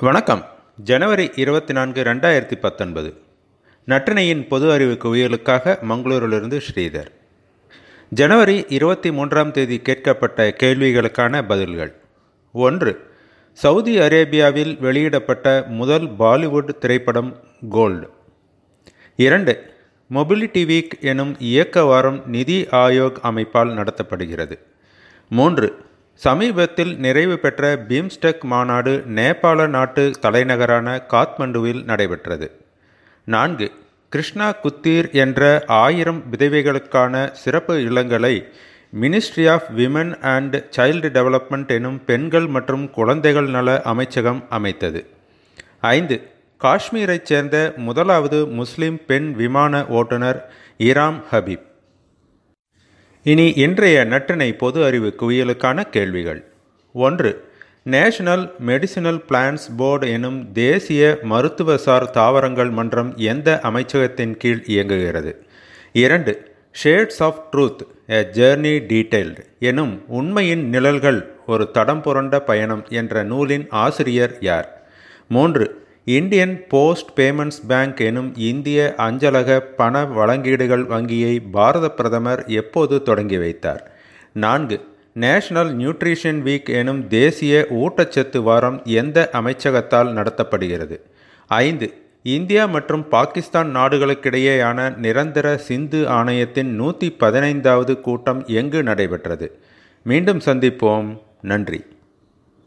வணக்கம். ஜனவரி இருபத்தி நான்கு ரெண்டாயிரத்தி பத்தொன்பது. நற்றினையின் பொது அறிவு குவியலுக்காக மங்களூரிலிருந்து ஸ்ரீதர். ஜனவரி இருபத்தி மூன்றாம் தேதி கேட்கப்பட்ட கேள்விகளுக்கான பதில்கள். ஒன்று சவுதி அரேபியாவில் வெளியிடப்பட்ட முதல் பாலிவுட் திரைப்படம் கோல்டு. இரண்டு மொபிலிட்டி வீக் எனும் இயக்க வாரம் நிதி ஆயோக் அமைப்பால் நடத்தப்படுகிறது. மூன்று சமீபத்தில் நிறைவு பெற்ற பீம்ஸ்டெக் மாநாடு நேபாள நாட்டு தலைநகரான காத்மண்டுவில் நடைபெற்றது. நான்கு கிருஷ்ணா குத்தீர் என்ற ஆயிரம் விதவைகளுக்கான சிறப்பு இல்லங்களை ministry of women and child development எனும் பெண்கள் மற்றும் குழந்தைகள் நல அமைச்சகம் அமைத்தது. ஐந்து காஷ்மீரைச் சேர்ந்த முதலாவது முஸ்லிம் பெண் விமான ஓட்டுநர் இராம் ஹபீப். இனி இன்றைய நற்றினை பொது அறிவு குவியலுக்கான கேள்விகள். ஒன்று நேஷனல் மெடிசினல் பிளான்ஸ் போர்டு எனும் தேசிய மருத்துவசார் தாவரங்கள் மன்றம் எந்த அமைச்சகத்தின் கீழ் இயங்குகிறது? இரண்டு shades of truth a journey detailed எனும் உண்மையின் நிழல்கள் ஒரு தடம் புரண்ட பயணம் என்ற நூலின் ஆசிரியர் யார்? மூன்று இந்தியன் போஸ்ட் பேமெண்ட்ஸ் பேங்க் எனும் இந்திய அஞ்சலக பண வழங்கீடுகள் வங்கியை பாரத பிரதமர் எப்போது தொடங்கி வைத்தார்? நான்கு. நேஷனல் நியூட்ரிஷன் வீக் எனும் தேசிய ஊட்டச்சத்து வாரம் எந்த அமைச்சகத்தால் நடத்தப்படுகிறது? ஐந்து. இந்தியா மற்றும் பாகிஸ்தான் நாடுகளுக்கிடையேயான நிரந்தர சிந்து ஆணையத்தின் நூற்றி பதினைந்தாவது கூட்டம் எங்கு நடைபெற்றது? மீண்டும் சந்திப்போம். நன்றி.